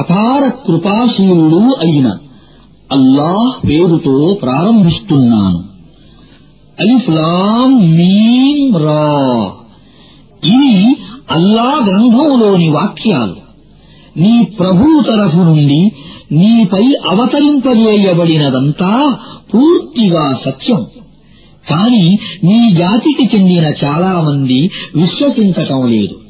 అపార కృపాశీలుడు అయిన అల్లాహ్ పేరుతో ప్రారంభిస్తున్నాను. అలిఫ్లాం మీం రా. ఇవి అల్లా గ్రంథంలోని వాక్యాలు. నీ ప్రభువు తరఫు నుండి నీపై అవతరింపజేయబడినదంతా పూర్తిగా సత్యం. కాని నీ జాతికి చెందిన చాలా మంది విశ్వసించటం లేదు.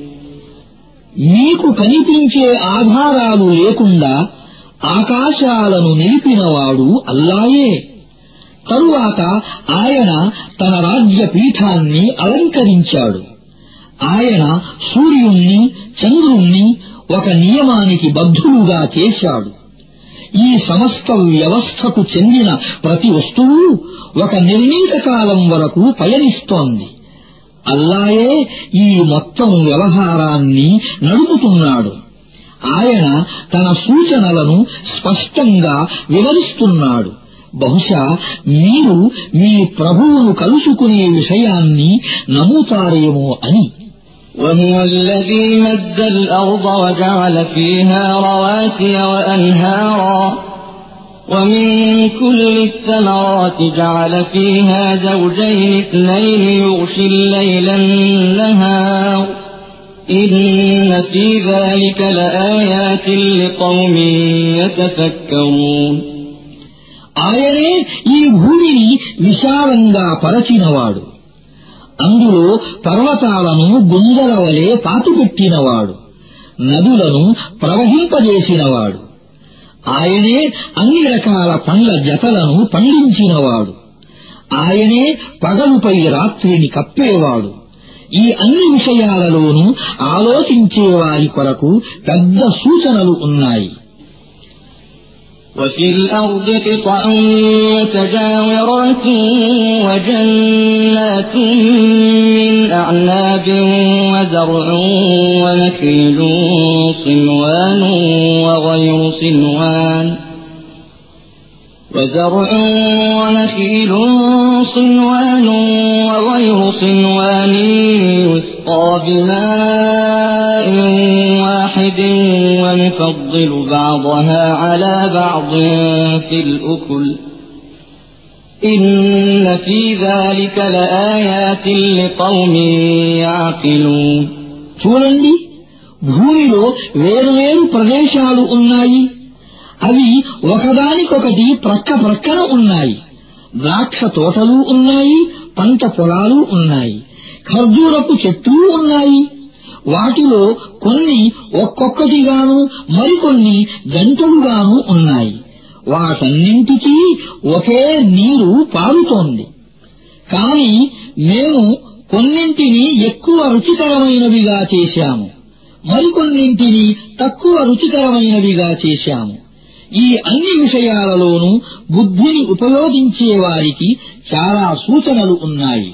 మీకు కనిపించే ఆధారాలు లేకుండా ఆకాశాలను నిలిపినవాడు అల్లాయే. తరువాత ఆయన తన రాజ్య పీఠాన్ని అలంకరించాడు. ఆయన సూర్యుణ్ణి చంద్రుణ్ణి ఒక నియమానికి బద్ధులుగా చేశాడు. ఈ సమస్త వ్యవస్థకు చెందిన ప్రతి వస్తువు ఒక నిర్ణీత కాలం వరకు పయనిస్తోంది. అల్లాయే ఈ మొత్తం వ్యవహారాన్ని నడుపుతున్నాడు ఆయన తన సూచనలను స్పష్టంగా వివరిస్తున్నాడు బహుశా మీరు మీ ప్రభువును కలుసుకునే విషయాన్ని నమ్ముతారేమో అని وهو الذي مد الأرض وجعل فيها رواسي وأنهارا ومن كل الثمرات جعل فيها زوجين اثنين يغشي الليل النهار إن في ذلك لآيات لقوم يتفكرون ఆయనే ఈ భూమిని విశాలంగా పరచినవాడు అందులో పర్వతాలను గుంజల వలె పాతిపెట్టినవాడు నదులను ప్రవహింపజేసినవాడు ఆయనే అన్ని రకాల పండ్ల జతలను పండించినవాడు. ఆయనే పగలుపై రాత్రిని కప్పేవాడు. ఈ అన్ని విషయాలలోనూ ఆలోచించేవారి కొరకు పెద్ద సూచనలు ఉన్నాయి. وفي الأرض قطع متجاورات وجنات من أعناب وزرع ونخيل صنوان وغير صنوان وزرع ونخيل صنوان وغير صنوان يسقى بماء واحد ونفضل بعضها على بعض في الأكل إن في ذلك لآيات لقوم يعقلون చూడండి భూమిలో వేరువేరు ప్రదేశాలు ఉన్నాయి అవి ఒకదానికొకటి ప్రక్క ప్రక్కన ఉన్నాయి ద్రాక్ష తోటలు ఉన్నాయి పంట పొలాలు ఉన్నాయి ఖర్జూరపు చెట్లు ఉన్నాయి వాటిలో కొన్ని ఒక్కొక్కటిగాను మరికొన్ని గంటలుగాను ఉన్నాయి. వాటన్నింటికీ ఒకే నీరు పారుతోంది. కాని మేము కొన్నింటిని ఎక్కువ రుచికరమైనవిగా చేశాము. మరికొన్నింటిని తక్కువ రుచికరమైనవిగా చేశాము. ఈ అన్ని విషయాలలోనూ బుద్ధిని ఉపయోగించేవారికి చాలా సూచనలు ఉన్నాయి.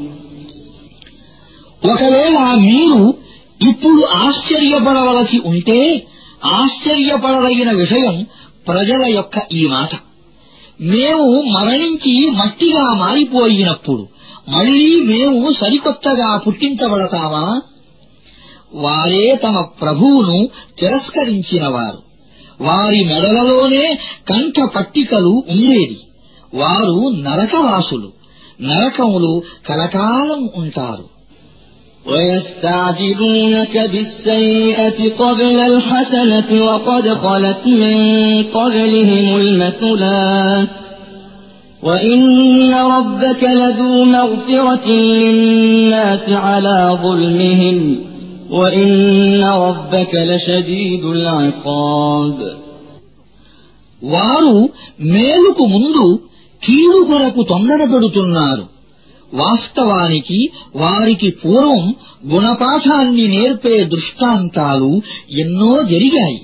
ఒకవేళ మీరు ఇప్పుడు ఆశ్చర్యపడవలసి ఉంటే ఆశ్చర్యపడదగిన విషయం ప్రజల యొక్క ఈ మాట. మేము మరణించి మట్టిగా మారిపోయినప్పుడు మళ్ళీ మేము సరికొత్తగా పుట్టించబడతామా? వారే తమ ప్రభువును తిరస్కరించినవారు వారి మెడలలోనే కంఠ పట్టికలు ఉండేది. వారు నరకవాసులు. నరకములు కలకాలం ఉంటారు. ويستعجلونك بالسيئة قبل الحسنة وقد خلت من قبلهم المثلات وإن ربك لذو مغفرة للناس على ظلمهم وإن ربك لشديد العقاب వారు మేలుకు ముందు కీడు కొరకు తొందరపెడుతున్నారు వాస్తవానికి వారికి పూర్వం గుణపాఠాన్ని నేర్పే దృష్టాంతాలు ఎన్నో జరిగాయి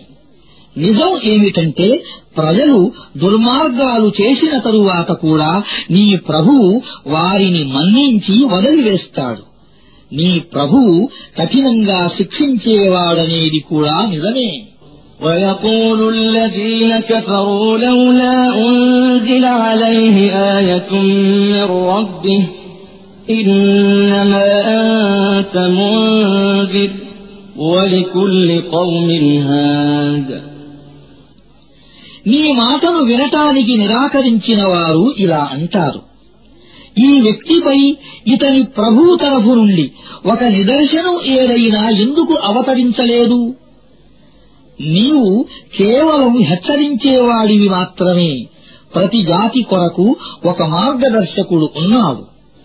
నిజం ఏమిటంటే ప్రజలు దుర్మార్గాలు చేసిన తరువాత కూడా నీ ప్రభువు వారిని మన్నించి వదిలివేస్తాడు నీ ప్రభువు కఠినంగా శిక్షించేవాడనేది కూడా నిజమే ويقول الذين كفروا لولا أنزل عليه آية من ربه إنما أنت منذر ولكل قوم هاد నీ మాటను వినటానికి నిరాకరించిన వారు ఇలా అంటారు ఈ వ్యక్తిపై ఇతని ప్రభువు తరఫు నుండి ఒక నిదర్శనం ఏదైనా ఎందుకు అవతరించలేదు నీవు కేవలం హెచ్చరించేవాడివి మాత్రమే ప్రతి జాతి కొరకు ఒక మార్గదర్శకుడు ఉన్నాడు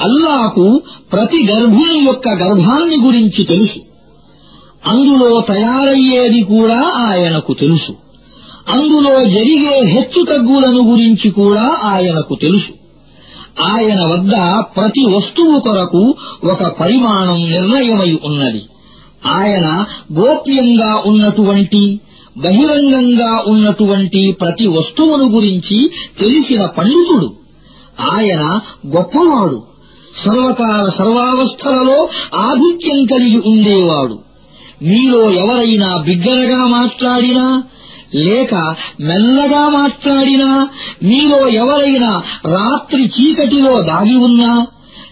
అల్లాకు ప్రతి గర్భిణి యొక్క గర్భాన్ని గురించి తెలుసు. అందులో తయారయ్యేది కూడా ఆయనకు తెలుసు. అందులో జరిగే హెచ్చుతగ్గులను గురించి కూడా ఆయనకు తెలుసు. ఆయన వద్ద ప్రతి వస్తువు కొరకు ఒక పరిమాణం నిర్ణయమై ఉన్నది. ఆయన గోప్యంగా ఉన్నటువంటి బహిరంగంగా ఉన్నటువంటి ప్రతి వస్తువును గురించి తెలిసిన పండితుడు. ఆయన గొప్పవాడు. సర్వకాల సర్వావస్థలలో ఆధిక్యం కలిగి ఉండేవాడు. మీలో ఎవరైనా బిగ్గరగా మాట్లాడినా లేక మెల్లగా మాట్లాడినా మీలో ఎవరైనా రాత్రి చీకటిలో దాగి ఉన్నా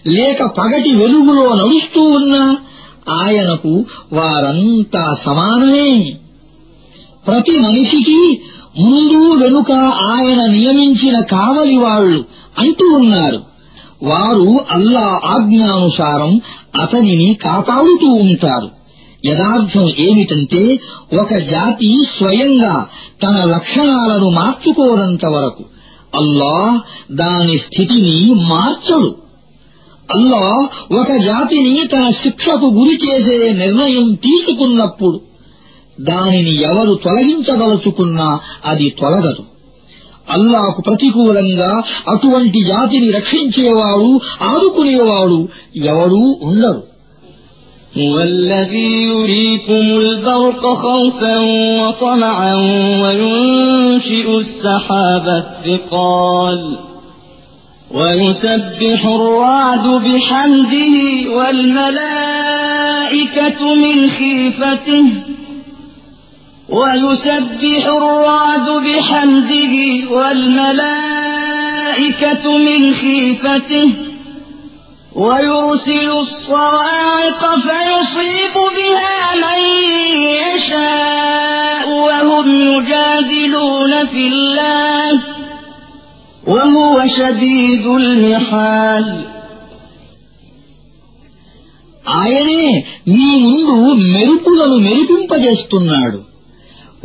లేక పగటి వెలుగులో నడుస్తూ ఉన్నా ఆయనకు వారంతా సమానమే. ప్రతి మనిషికి ముందు వెనుక ఆయన నియమించిన కావలి వాళ్ళు అంటూ ఉన్నారు. వారు అల్లా ఆజ్ఞానుసారం అతనిని కాపాడుతూ ఉంటారు. యథార్థం ఏమిటంటే ఒక జాతి స్వయంగా తన లక్షణాలను మార్చుకోనంత వరకు అల్లాహ్ దాని స్థితిని మార్చడు. అల్లాహ్ ఒక జాతిని తన శిక్షకు గురి చేసే నిర్ణయం తీసుకున్నప్పుడు దానిని ఎవరు తొలగించదలుచుకున్నా అది తొలగదు. అల్లాకు ప్రతికూలంగా అటువంటి జాతిని రక్షించేవాడు ఆదుకునేవాడు ఎవడూ ఉండరు هو الذي يريكم البرق خوفا وطمعا وينشئ السحاب الثقال ويسبح الرعد بحمده والملائكة من خيفته ويسبح الرعد بحمده والملائكة من خيفته ويرسل الصواعق فيصيب بها من يشاء وهم يجادلون في الله وهو شديد المحال ఆయనే మీ ముందు మెరుపులను మెరిపింపజేస్తున్నాడు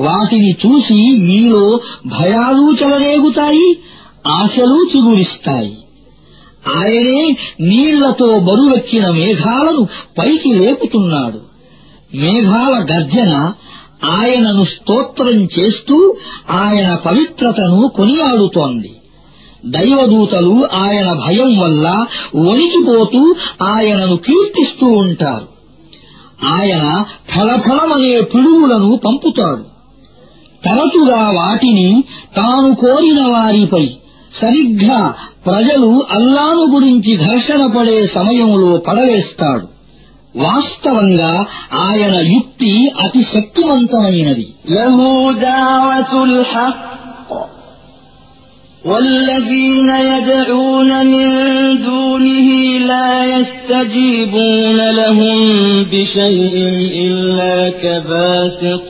వాటిని చూసి మీలో భయాలు చెలరేగుతాయి ఆశలు చిగురిస్తాయి. ఆయనే నీళ్ళతో బరువెక్కిన మేఘాలను పైకి లేపుతున్నాడు. మేఘాల గర్జన ఆయనను స్తోత్రం చేస్తూ ఆయన పవిత్రతను కొనియాడుతోంది. దైవదూతలు ఆయన భయం వల్ల వణికిపోతూ ఆయనను కీర్తిస్తూ ఉంటారు. ఆయన ఫలఫలమనే పిడుగులను పంపుతాడు. తరచుగా వాటిని తాను కోరిన వారిపై సరిగ్గా ప్రజలు అల్లాను గురించి ఘర్షణ పడే సమయంలో పడవేస్తాడు వాస్తవంగా ఆయన యుక్తి అతి శక్తివంతమైనది له دعوة الحق والذين يدعون من دونه لا يستجيبون لهم بشيء إلا كباسط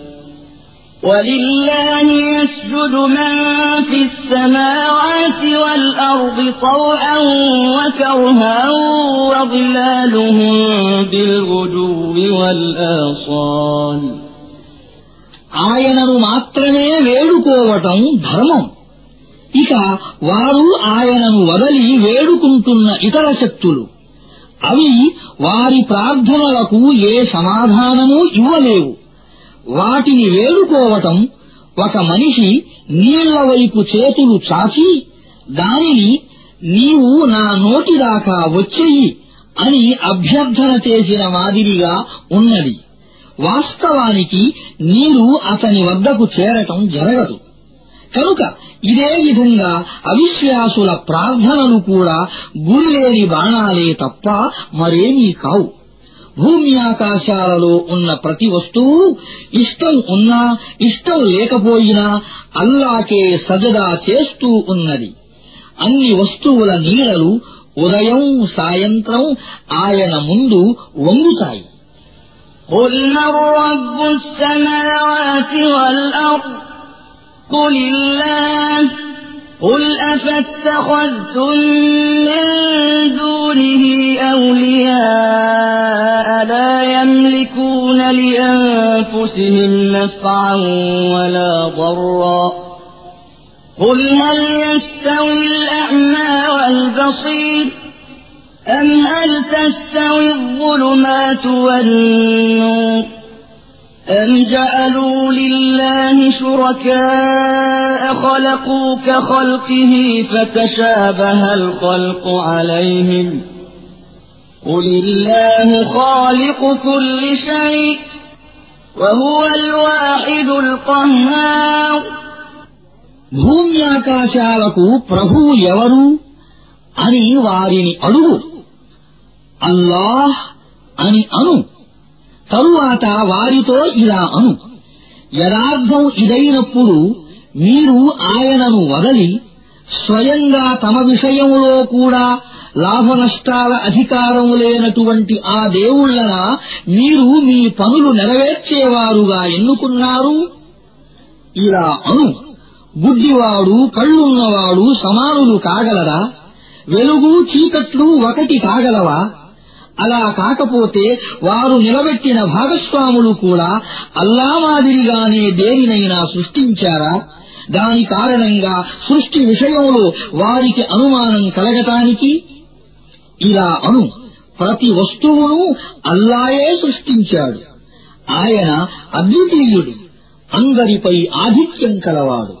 ولله يسجد من في السماوات والأرض طوعا وكرها وظلالهم بالغدو والآصال ఆయనను మాత్రమే వేడుకోవటం ధర్మం ఇక వారు ఆయనను వదలి వేడుకుంటున్న ఇతర శక్తులు అవి వారి ప్రార్థనలకు ఏ సమాధానమూ ఇవ్వలేవు వాటిని వేడుకోవటం ఒక మనిషి నీళ్ళ వైపు చేతులు చాచి దానిని నీవు నా నోటిదాకా వచ్చెయ్యి అని అభ్యర్థన చేసిన మాదిరిగా ఉన్నది. వాస్తవానికి నీరు అతని వద్దకు చేరటం జరగదు. కనుక ఇదే విధంగా అవిశ్వాసుల ప్రార్థనలు కూడా గురిలేని బాణాలే తప్ప మరేమీ కావు. భూమి ఆకాశాలలో ఉన్న ప్రతి వస్తువు ఇష్టం ఉన్నా ఇష్టం లేకపోయినా అల్లాకే సజదా చేస్తూ ఉన్నది అన్ని వస్తువుల నీడలు ఉదయం సాయంత్రం ఆయన ముందు వంగుతాయి قل من رب السماوات والأرض قل الله قل أفاتخذتم من دونه أولياء لا يملكون لأنفسهم نفعا ولا ضرا قل هل يستوي الأعمى والبصير أم هل تستوي الظلمات والنور أم جعلوا لله شركاء خلقوا كخلقه فتشابه الخلق عليهم قل الله خالق كل شيء وهو الواحد القهار భూమ్యాకాశాలకు ప్రభువు ఎవరు అని వారిని అడుగు అల్లాహ్ అని అను తరువాత వారితో ఇలా అను. యథార్థం ఇదైనప్పుడు మీరు ఆయనను వదలి స్వయంగా తమ విషయంలో కూడా లాభనష్టాల అధికారం లేనటువంటి ఆ దేవుళ్ళన మీరు మీ పనులు నెరవేర్చేవారుగా ఎన్నుకున్నారు? ఇలా అను. గుడ్డివాడు కళ్ళున్నవాడు సమానులు కాగలరా? వెలుగు చీకట్లు ఒకటి కాగలవా? అలా కాకపోతే వారు నిలబెట్టిన భాగస్వాములు కూడా అల్లా మాదిరిగానే దేనినైనా సృష్టించారా? దాని కారణంగా సృష్టి విషయంలో వారికి అనుమానం కలగటానికి? ఇలా అను. ప్రతి వస్తువును అల్లాయే సృష్టించాడు. ఆయన అద్వితీయుడు. అందరిపై ఆధిక్యం కలవాడు.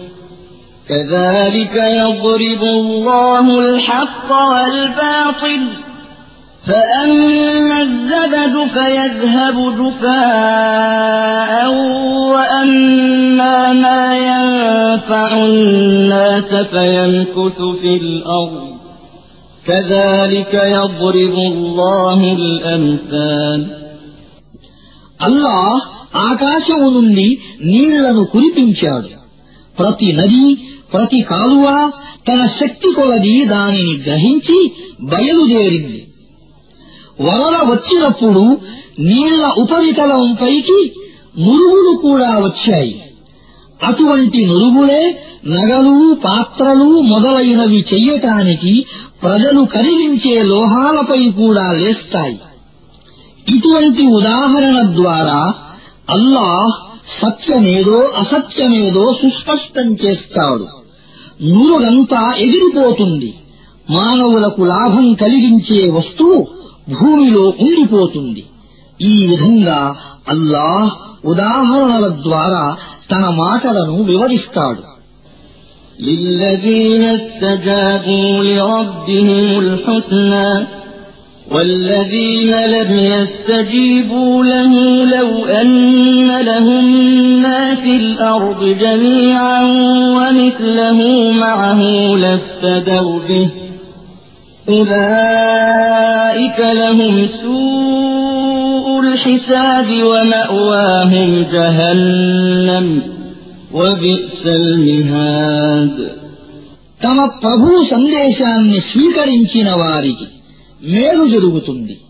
كذلك يضرب الله الحق والباطل فأما الزبد فيذهب جفاء وأما ما ينفع الناس فيمكث في الأرض كذلك يضرب الله الأمثال అల్లాహ్ ఆకాశము నుండి నీళ్లను కురిపించాడు ప్రతి నది ప్రతి కాలువ తన శక్తి కొలది దానిని గ్రహించి బయలుదేరింది. వరద వచ్చినప్పుడు నీళ్ళ ఉపరితలంపైకి నురుగులు కూడా వచ్చాయి. అటువంటి నురుగులే నగలు పాత్రలు మొదలైనవి చెయ్యటానికి ప్రజలు కదిలించే లోహాలపై కూడా లేస్తాయి. ఇటువంటి ఉదాహరణ ద్వారా అల్లాహ్ సత్యమేదో అసత్యమేదో సుస్పష్టం చేస్తాడు నురుగంతా ఎగిరిపోతుంది మానవులకు లాభం కలిగించే వస్తువు భూమిలో ఉండిపోతుంది ఈ విధంగా అల్లాహ్ ఉదాహరణల ద్వారా తన మాటలను వివరిస్తాడు للذين استجابوا لربهم الحسنى والذين لم يستجيبوا له لو أن لهم ما في الأرض جميعا ومثله معه لافتدوا به أولئك لهم سوء الحساب ومأواهم جهنم وبئس المهاد తమ ప్రభు సందేశాన్ని స్వీకరించిన వారికి మేలు జరుగుతుంది.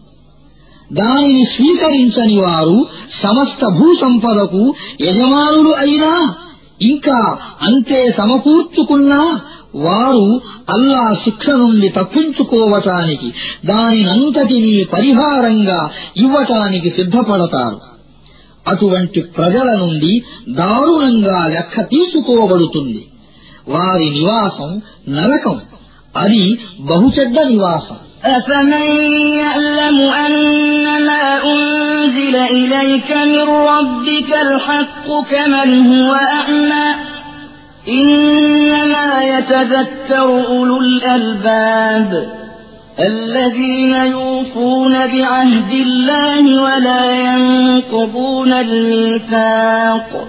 దానిని స్వీకరించని వారు సమస్త భూసంపదకు యజమానులు అయినా ఇంకా అంతే సమకూర్చుకున్నా వారు అల్లా శిక్ష నుండి తప్పించుకోవటానికి దానినంతటినీ పరిహారంగా ఇవ్వటానికి సిద్ధపడతారు. అటువంటి ప్రజల నుండి దారుణంగా లెక్క తీసుకోబడుతుంది. వారి నివాసం నరకం. అది బహుచెడ్డ నివాసం أفمن يعلم أنما أنزل إليك من ربك الحق كمن هو أعمى إنما يتذكر أولو الألباب الذين يوفون بعهد الله ولا ينقضون الميثاق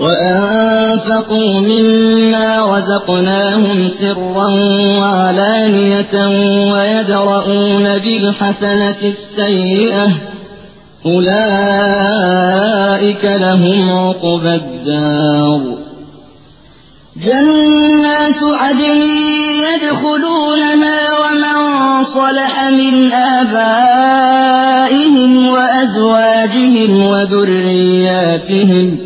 وأنفقوا مما رزقناهم سرا وعلانية ويدرؤون بالحسنة السيئة. أولئك لهم عقبى الدار. جنات عدن يدخلونها ومن صلح من آبائهم وأزواجهم وذرياتهم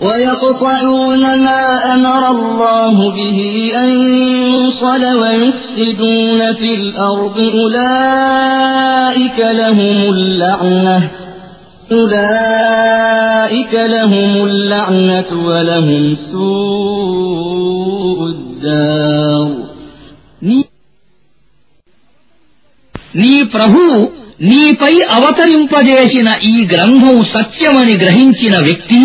ويقطعون ما أمر الله به أن يوصل ويفسدون في الأرض أولئك لهم اللعنة أولئك لهم اللعنة ولهم سوء الدار నీ ప్రభువు నీపై అవతరింపజేసిన ఈ గ్రంథం సత్యమని గ్రహించిన వ్యక్తి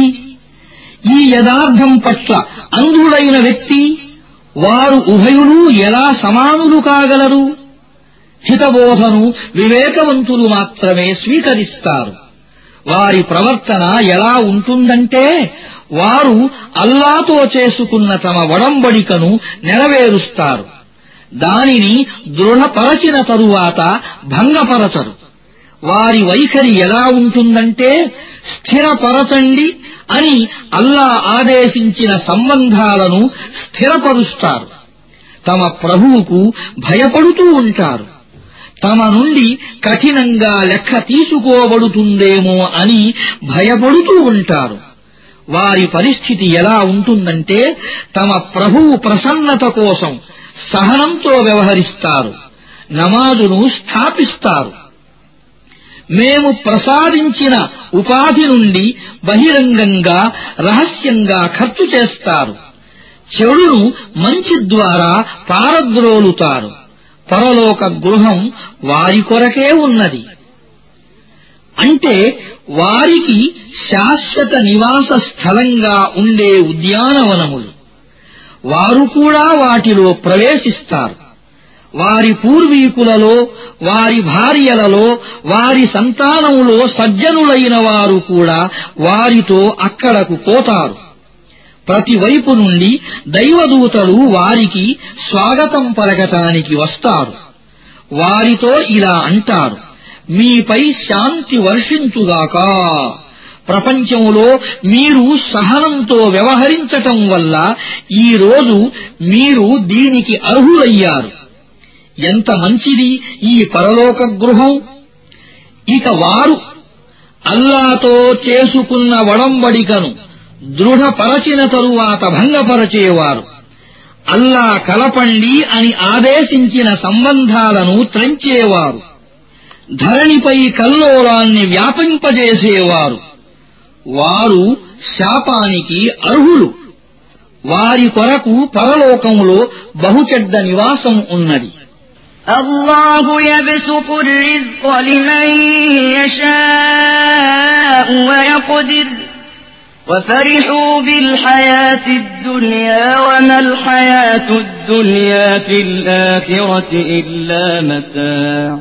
ఈ యథార్థం పట్ల అంధుడైన వ్యక్తి వారు ఉభయులు ఎలా సమానులు కాగలరు? హితబోధను వివేకవంతులు మాత్రమే స్వీకరిస్తారు. వారి ప్రవర్తన ఎలా ఉంటుందంటే వారు అల్లాతో చేసుకున్న తమ వడంబడికను నెరవేరుస్తారు. దానిని దృఢపరచిన తరువాత భంగపరచరు. వారి వైఖరి ఎలా ఉంటుందంటే స్థిరపరచండి అని అల్లా ఆదేశించిన సంబంధాలను స్థిరపరుస్తారు. తమ ప్రభువుకు భయపడుతూ ఉంటారు. తమ నుండి కఠినంగా లెక్క తీసుకోబడుతుందేమో అని భయపడుతూ ఉంటారు. వారి పరిస్థితి ఎలా ఉంటుందంటే తమ ప్రభువు ప్రసన్నత కోసం సహనంతో వ్యవహరిస్తారు. నమాజును స్థాపిస్తారు. మేము ప్రసాదించిన ఉపాధి నుండి బహిరంగంగా రహస్యంగా ఖర్చు చేస్తారు. చెడును మంచి ద్వారా పారద్రోలుతారు. పరలోక గృహం వారి కొరకే ఉన్నది. అంటే వారికి శాశ్వత నివాస స్థలంగా ఉండే ఉద్యానవనములు. వారు కూడా వాటిలో ప్రవేశిస్తారు. వారి పూర్వీకులలో వారి భార్యలలో వారి సంతానములో సజ్జనులైన వారు కూడా వారితో అక్కడకు పోతారు. ప్రతివైపు నుండి దైవదూతలు వారికి స్వాగతం పలకటానికి వస్తారు. వారితో ఇలా అంటారు మీపై శాంతి వర్షించుగాక. ప్రపంచంలో మీరు సహనంతో వ్యవహరించటం వల్ల ఈరోజు మీరు దీనికి అర్హులయ్యారు. ఎంత మంచిది ఈ పరలోక గృహం ఇక వారు అల్లాతో చేసుకున్న వడంబడికను దృఢపరచిన తరువాత భంగపరచేవారు. అల్లా కలపండి అని ఆదేశించిన సంబంధాలను త్రంచేవారు. ధరణిపై కల్లోలాన్ని వ్యాపింపజేసేవారు. వారు శాపానికి అర్హులు. వారి కొరకు పరలోకంలో బహుచెడ్డ నివాసం ఉన్నది. الله يبسط الرزق لمن يشاء ويقدر وفرحوا بالحياة الدنيا وما الحياة الدنيا في الآخرة إلا متاع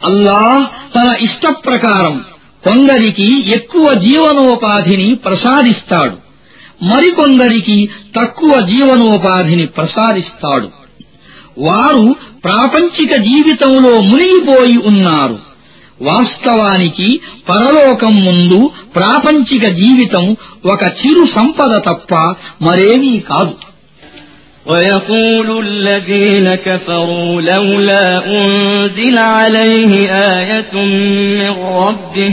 అల్లాహ్ తన ఇష్ట ప్రకారం కొందరికి ఎక్కువ జీవనోపాధిని ప్రసాదిస్తాడు మరికొందరికి తక్కువ జీవనోపాధిని ప్రసాదిస్తాడు వారు ప్రాపంచిక జీవితంలో మునిగిపోయి ఉన్నారు వాస్తవానికి పరలోకం ముందు ప్రాపంచిక జీవితం ఒక చిరు సంపద తప్ప మరేమీ కాదు ويقول الذين كفروا لولا أنزل عليه آية من ربه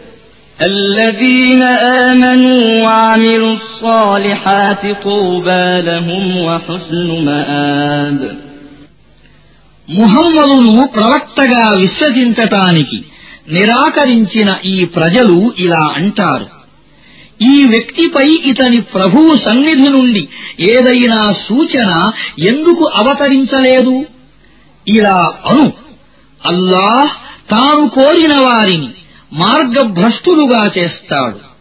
الذين آمنوا وعملوا الصالحات طوبى لهم وحسن مآب ముహమ్మదును ప్రవక్తగా విశ్వసించటానికి నిరాకరించిన ఈ ప్రజలు ఇలా అంటారు ఈ వ్యక్తిపై ఇతని ప్రభువు సన్నిధి నుండి ఏదైనా సూచన ఎందుకు అవతరించలేదు ఇలా అను అల్లాహ్ తాను కోరిన వారిని మార్గభ్రష్టులుగా చేస్తాడు.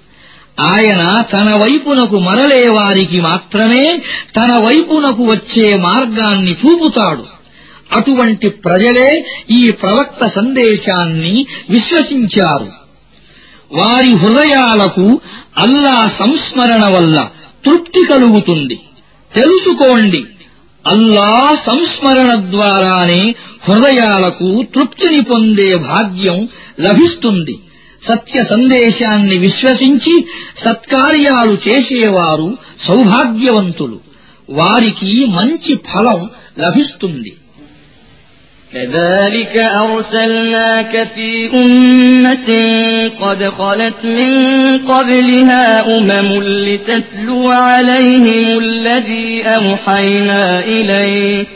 ఆయన తన వైపునకు మరలే వారికి మాత్రమే తన వైపునకు వచ్చే మార్గాన్ని చూపుతాడు. అటువంటి ప్రజలే ఈ ప్రవక్త సందేశాన్ని విశ్వసించారు. వారి హృదయాలకు అల్లా సంస్మరణ వల్ల తృప్తి కలుగుతుంది. తెలుసుకోండి అల్లా సంస్మరణ ద్వారానే హృదయాలకు తృప్తిని పొందే భాగ్యం లభిస్తుంది సత్య సందేశాన్ని విశ్వసించి సత్కార్యాలు చేసేవారు సౌభాగ్యవంతులు వారికి మంచి ఫలం లభిస్తుంది كذلك أرسلناك في أمة قد خلت من قبلها أمم لتتلو عليهم الذي أوحينا إليك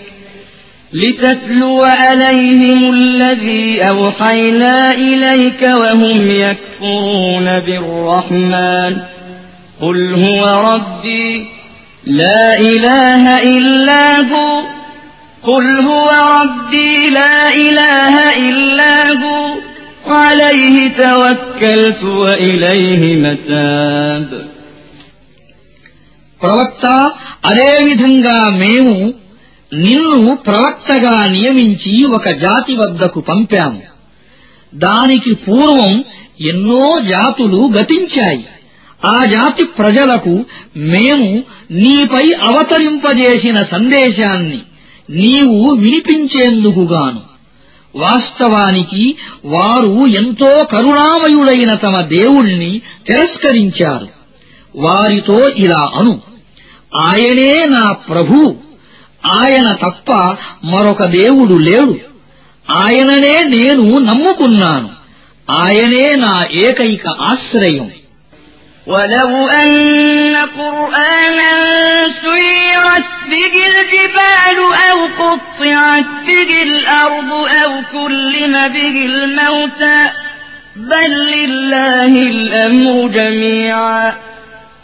لتتلو عليهم الذي أوحينا إليك وهم يكفرون بالرحمن قل هو ربي لا إله إلا هو قل هو ربي لا إله إلا هو عليه توكلت وإليه متاب ప్రవక్త అదేవిధంగా మేము నిన్ను ప్రవక్తగా నియమించి ఒక జాతి వద్దకు పంపాము. దానికి పూర్వం ఎన్నో జాతులు గతించాయి. ఆ జాతి ప్రజలకు మేము నీపై అవతరింపజేసిన సందేశాన్ని నీవు వినిపించేందుకుగాను. వాస్తవానికి వారు ఎంతో కరుణామయుడైన తమ దేవుణ్ణి తిరస్కరించారు. వారితో ఇలా అను ఆయనే నా ప్రభు ఆయన తప్ప మరొక దేవుడు లేడు ఆయననే నేను నమ్ముకున్నాను ఆయనే నా ఏకైక ఆశ్రయం ولو أن قرآنا سيرت به الجبال أو قطعت به الأرض أو كلم به الموتى بل لله الأمر جميعا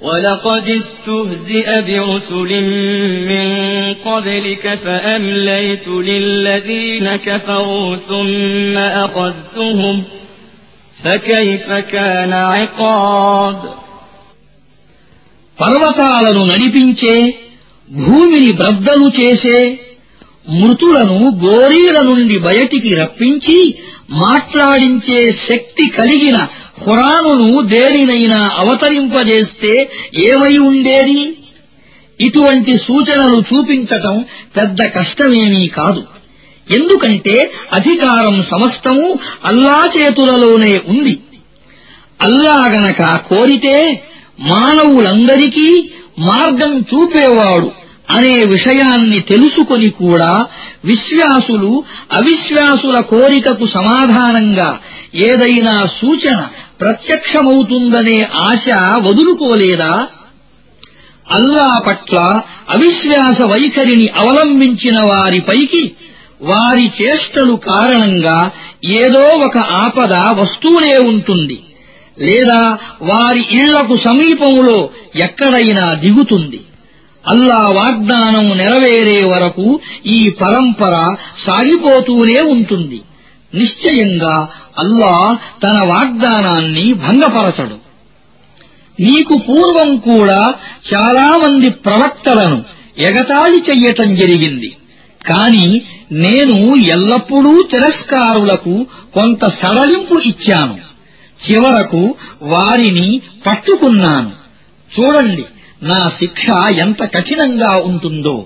ولقد استهزئ برسل من قبلك فأمليت للذين كفروا ثم أخذتهم فكيف كان عقاب పర్వతాలను నడిపించే భూమిని బ్రద్దలు చేసే మృతులను గోరీల నుండి బయటికి రప్పించి మాట్లాడించే శక్తి కలిగిన ఖురానును దేనినైనా అవతరింపజేస్తే ఏమై ఉండేది? ఇటువంటి సూచనలు చూపించటం పెద్ద కష్టమేమీ కాదు. ఎందుకంటే అధికారం సమస్తము అల్లా చేతులలోనే ఉంది. అల్లా గనక కోరితే మానవులందరికీ మార్గం చూపేవాడు అనే విషయాన్ని తెలుసుకొని కూడా విశ్వాసులు అవిశ్వాసుల కోరికకు సమాధానంగా ఏదైనా సూచన ప్రత్యక్షమవుతుందనే ఆశ వదులుకోలేదా? అల్లా పట్ల అవిశ్వాస వైఖరిని అవలంబించిన వారిపైకి వారి చేష్టలు కారణంగా ఏదో ఒక ఆపద వస్తూనే ఉంటుంది. లేదా వారి ఇళ్ళకు సమీపంలో ఎక్కడైనా దిగుతుంది. అల్లా వాగ్దానం నెరవేరే వరకు ఈ పరంపర సాగిపోతూనే ఉంటుంది. నిశ్చయంగా అల్లా తన వాగ్దానాన్ని భంగపరచడు. నీకు పూర్వం కూడా చాలామంది ప్రవక్తలను ఎగతాళి చెయ్యటం జరిగింది. కాని నేను ఎల్లప్పుడూ తిరస్కారులకు కొంత సడలింపు ఇచ్చాను. చివరకు వారిని పట్టుకున్నాను. చూడండి నా శిక్ష ఎంత కఠినంగా ఉంటుందో.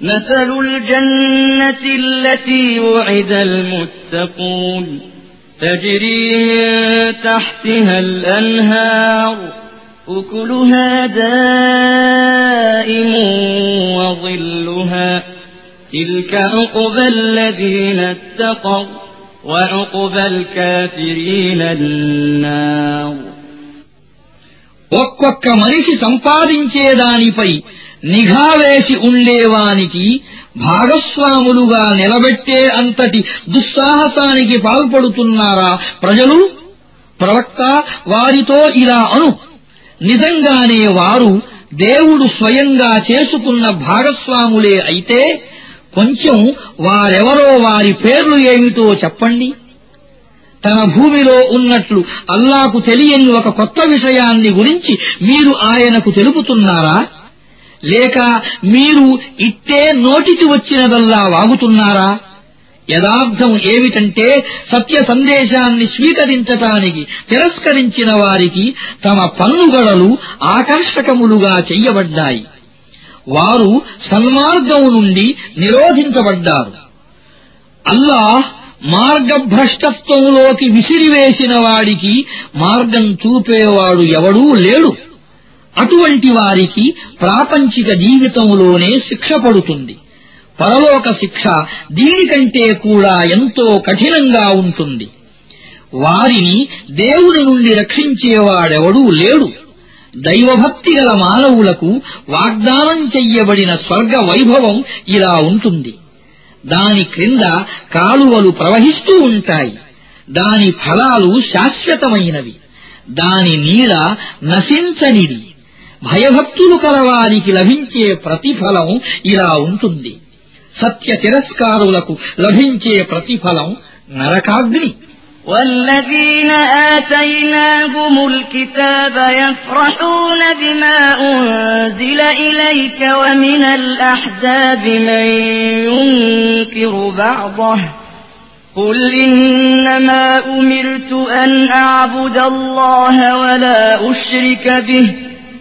مثل الجنة التي وعد المتقون تجري من تحتها الأنهار أكلها دائم وظلها تلك عقبى الذين اتقوا وعقبى الكافرين النار ఒక్కొక్క మనిషి సంపాదించేదానిపై నిఘా వేసి ఉండేవానికి భాగస్వాములుగా నిలబెట్టే అంతటి దుస్సాహసానికి పాల్పడుతున్నారా ప్రజలు? ప్రవక్త వారితో ఇలా అను. నిజంగానే వారు దేవుడు స్వయంగా చేసుకున్న భాగస్వాములే అయితే కొంచెం వారెవరో వారి పేర్లు ఏమిటో చెప్పండి. తన భూమిలో ఉన్నట్లు అల్లాకు తెలియని ఒక కొత్త విషయాన్ని గురించి మీరు ఆయనకు తెలుపుతున్నారా? లేక మీరు ఇట్టే నోటికి వచ్చినదల్లా వాగుతున్నారా? యథార్థం ఏమిటంటే సత్య సందేశాన్ని స్వీకరించటానికి తిరస్కరించిన వారికి తమ పన్నుగడలు ఆకర్షకములుగా చెయ్యబడ్డాయి. వారు సన్మార్గం నుండి నిరోధించబడ్డారు. అల్లాహ్ మార్గభ్రష్టత్వంలోకి విసిరివేసిన వాడికి మార్గం చూపేవాడు ఎవడూ లేడు. అటువంటి వారికి ప్రాపంచిక జీవితంలోనే శిక్ష పడుతుంది. పరలోక శిక్ష దీనికంటే కూడా ఎంతో కఠినంగా ఉంటుంది. వారిని దేవుని నుండి రక్షించేవాడెవడూ లేడు. దైవభక్తి గల మానవులకు వాగ్దానం చెయ్యబడిన స్వర్గ వైభవం ఇలా ఉంటుంది. దాని క్రింద కాలువలు ప్రవహిస్తూ ఉంటాయి. దాని ఫలాలు శాశ్వతమైనవి. దాని నీడ నశించనిది. భయభక్తులు కలవారికి లభించే ప్రతిఫలం ఇలా ఉంటుంది సత్య తిరస్కారులకు లభించే ప్రతిఫలం నరకాగ్ని والذين آتيناهم الكتاب يفرحون بما أنزل إليك ومن الأحزاب من ينكر بعضه قل إنما أمرت أن أعبد الله ولا أشرك به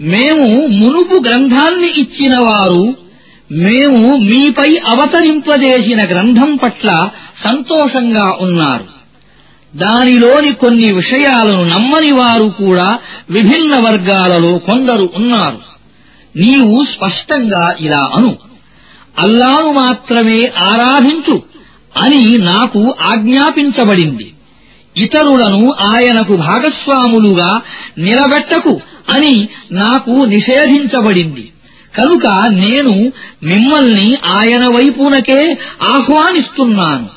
మేము మునుపు గ్రంథాన్ని ఇచ్చినవారు మేము మీపై అవతరింపజేసిన గ్రంథం పట్ల సంతోషంగా ఉన్నారు. దానిలోని కొన్ని విషయాలను నమ్మని వారు కూడా విభిన్న వర్గాలలో కొందరు ఉన్నారు. నీవు స్పష్టంగా ఇలా అను. అల్లాను మాత్రమే ఆరాధించు అని నాకు ఆజ్ఞాపించబడింది. ఇతరులను ఆయనకు భాగస్వాములుగా నిలబెట్టకు. అని నాకు నిషేధించబడింది. కనుక నేను మిమ్మల్ని ఆయన వైపునకే ఆహ్వానిస్తున్నాను.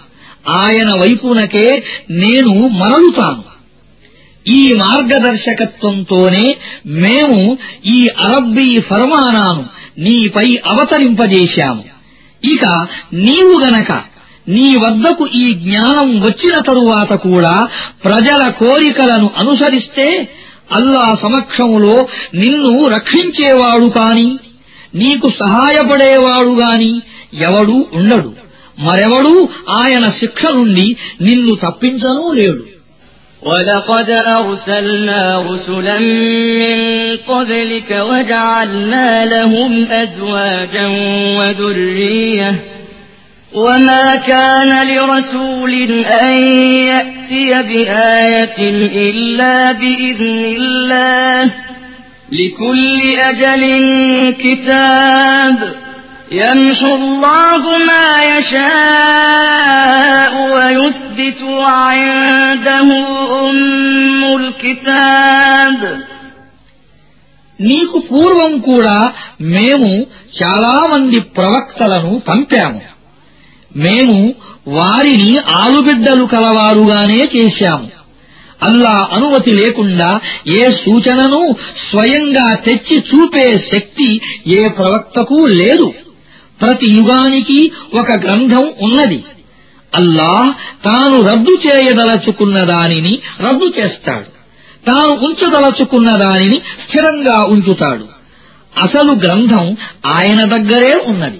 ఆయన వైపునకే నేను మరలుతాను. ఈ మార్గదర్శకత్వంతోనే మేము ఈ అరబ్బీ ఫర్మానాను నీపై అవతరింపజేశాము. ఇక నీవు గనక నీ వద్దకు ఈ జ్ఞానం వచ్చిన తరువాత కూడా ప్రజల కోరికలను అనుసరిస్తే అల్లా సమక్షములో నిన్ను రక్షించేవాడు కాని నీకు సహాయపడేవాడు గాని ఎవడూ ఉండడు మరెవడూ ఆయన శిక్ష నుండి నిన్ను తప్పించనూ లేడు ولقد أرسلنا رسلا من قبلك وجعلنا لهم أزواجا وذرية وما كان لرسول أن يأتي بآية إلا بإذن الله لكل أجل كتاب يمحو الله ما يشاء ويثبت وعنده أم الكتاب నీకు పూర్వం కూడా మేము చాలా మంది ప్రవక్తలను పంపాము మేము వారిని ఆలుబిడ్డలు కలవారుగానే చేశాము. అల్లా అనుమతి లేకుండా ఏ సూచనను స్వయంగా తెచ్చి చూపే శక్తి ఏ ప్రవక్తకు లేదు. ప్రతి యుగానికి ఒక గ్రంథం ఉన్నది. అల్లాహ్ తాను రద్దు చేయదలచుకున్న దానిని రద్దు చేస్తాడు. తాను ఉంచదలచుకున్న దానిని స్థిరంగా ఉంచుతాడు. అసలు గ్రంథం ఆయన దగ్గరే ఉన్నది.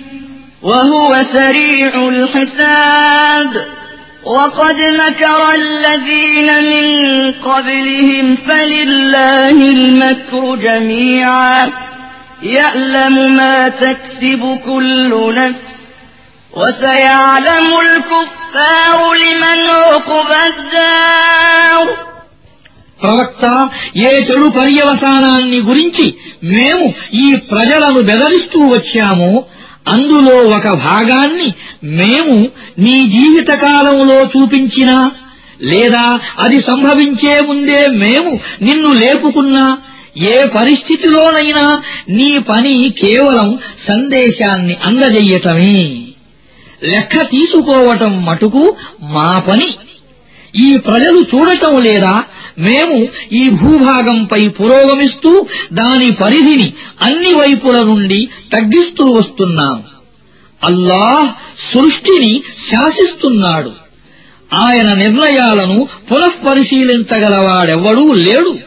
وهو سريع الحساب وقد مكر الذين من قبلهم فلله المكر جميعا يعلم ما تكسب كل نفس وسيعلم الكفار لمن عقب الدار ప్రవక్త ఏ చెడు పర్యవసానాన్ని గురించి మేము ఈ ప్రజలను బెదరిస్తూ వచ్చామో అందులో ఒక భాగాన్ని మేము నీ జీవితకాలంలో చూపించినా లేదా అది సంభవించే ముందే మేము నిన్ను లేపుకున్నా ఏ పరిస్థితిలోనైనా నీ పని కేవలం సందేశాన్ని అందజెయ్యటమే లెక్క తీసుకోవటం మటుకు మా పని. ఈ ప్రజలు చూడటం లేదా? మేము ఈ భూభాగంపై పురోగమిస్తూ దాని పరిధిని అన్ని వైపుల నుండి తగ్గిస్తూ వస్తున్నాం. అల్లాహ్ సృష్టిని శాసిస్తున్నాడు. ఆయన నిర్ణయాలను పునఃపరిశీలించగలవాడెవ్వడూ లేడు.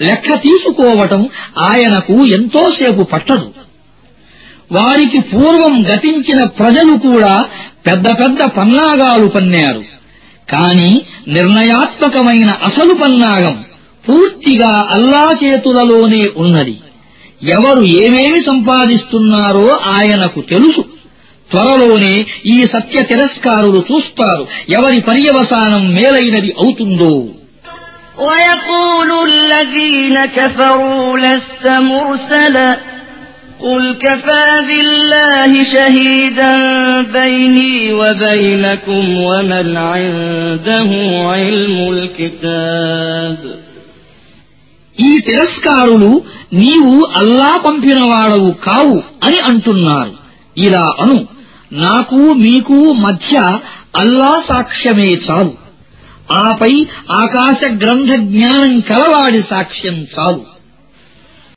లెక్క తీసుకోవటం ఆయనకు ఎంతోసేపు పట్టదు. వారికి పూర్వం గతించిన ప్రజలు కూడా పెద్ద పెద్ద పన్నాగాలు పన్నారు. కాని నిర్ణయాత్మకమైన అసలు పన్నాగం పూర్తిగా అల్లా చేతులలోనే ఉన్నది ఎవరు ఏమేమి సంపాదిస్తున్నారో ఆయనకు తెలుసు త్వరలోనే ఈ సత్య తిరస్కారులు చూస్తారు ఎవరి పర్యవసానం మేలైనది అవుతుందో ويقول الذين كفروا لست مرسلا قل كفى بالله شهيدا بيني وبينكم ومن عنده علم الكتاب ఈ తిరస్కారులు నీవు అల్లా పంపినవాడవు కావు అని అంటున్నారు ఇలా అను నాకు మీకు మధ్య అల్లా సాక్ష్యమే చాలు ఆపై ఆకాశ గ్రంథ జ్ఞానం కలవాడి సాక్ష్యం చాలు